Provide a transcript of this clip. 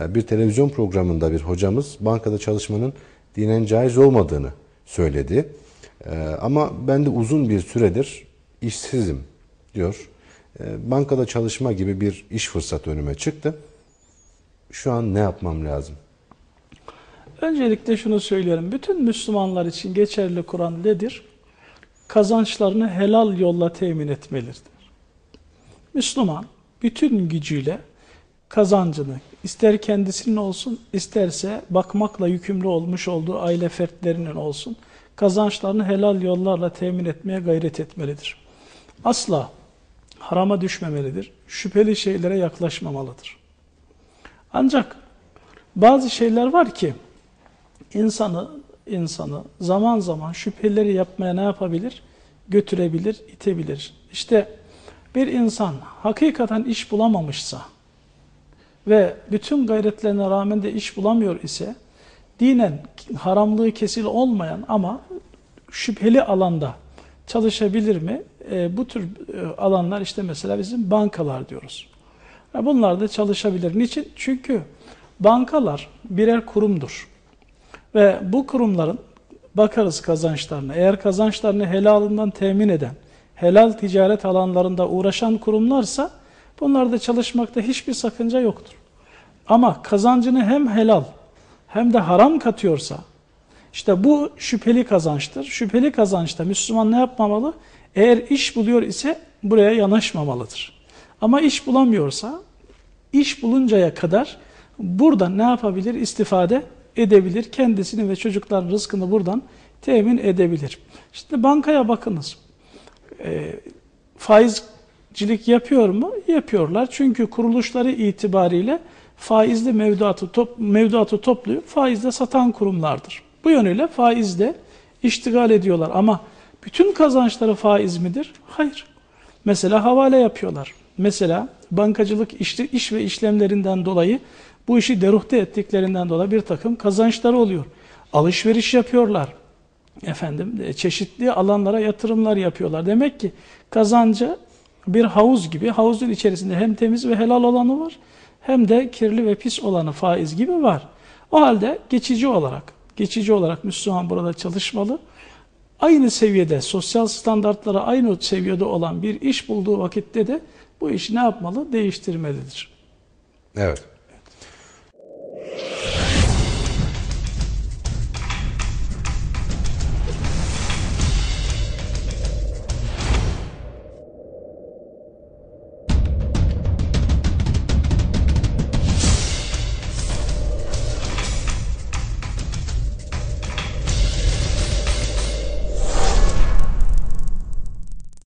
E, Bir televizyon programında bir hocamız bankada çalışmanın dinen caiz olmadığını söyledi. E, Ama ben de uzun bir süredir işsizim diyor. E, Bankada çalışma gibi bir iş fırsatı önüme çıktı. Şu an ne yapmam lazım? Öncelikle şunu söylüyorum. Bütün Müslümanlar için geçerli Kur'an nedir? Kazançlarını helal yolla temin etmelidir. Müslüman bütün gücüyle kazancını ister kendisinin olsun isterse bakmakla yükümlü olmuş olduğu aile fertlerinin olsun kazançlarını helal yollarla temin etmeye gayret etmelidir. Asla harama düşmemelidir. Şüpheli şeylere yaklaşmamalıdır. Ancak bazı şeyler var ki insanı insanı zaman zaman şüpheleri yapmaya ne yapabilir? Götürebilir, itebilir. İşte bir insan hakikaten iş bulamamışsa ve bütün gayretlerine rağmen de iş bulamıyor ise dinen haramlığı kesil olmayan ama şüpheli alanda çalışabilir mi? E, bu tür e, alanlar işte mesela bizim bankalar diyoruz. E, bunlar da çalışabilir. Niçin? Çünkü bankalar birer kurumdur. Ve bu kurumların bakarız kazançlarına. Eğer kazançlarını helalından temin eden, helal ticaret alanlarında uğraşan kurumlarsa bunlarda çalışmakta hiçbir sakınca yoktur. Ama kazancını hem helal hem de haram katıyorsa işte bu şüpheli kazançtır. Şüpheli kazançta Müslüman ne yapmamalı? Eğer iş buluyor ise buraya yanaşmamalıdır. Ama iş bulamıyorsa iş buluncaya kadar buradan ne yapabilir? İstifade edebilir. Kendisini ve çocukların rızkını buradan temin edebilir. Şimdi bankaya bakınız. E, faizcilik yapıyor mu? Yapıyorlar. Çünkü kuruluşları itibariyle faizli mevduatı, top, mevduatı toplayıp faizle satan kurumlardır. Bu yönüyle faizle iştigal ediyorlar. Ama bütün kazançları faiz midir? Hayır. Mesela havale yapıyorlar. Mesela bankacılık iş, iş ve işlemlerinden dolayı bu işi deruhte ettiklerinden dolayı bir takım kazançları oluyor. Alışveriş yapıyorlar. Efendim e, çeşitli alanlara yatırımlar yapıyorlar. Demek ki kazancı bir havuz gibi. Havuzun içerisinde hem temiz ve helal olanı var hem de kirli ve pis olanı faiz gibi var. O halde geçici olarak geçici olarak Müslüman burada çalışmalı. Aynı seviyede sosyal standartlara aynı seviyede olan bir iş bulduğu vakitte de bu işi ne yapmalı? Değiştirmelidir. Evet.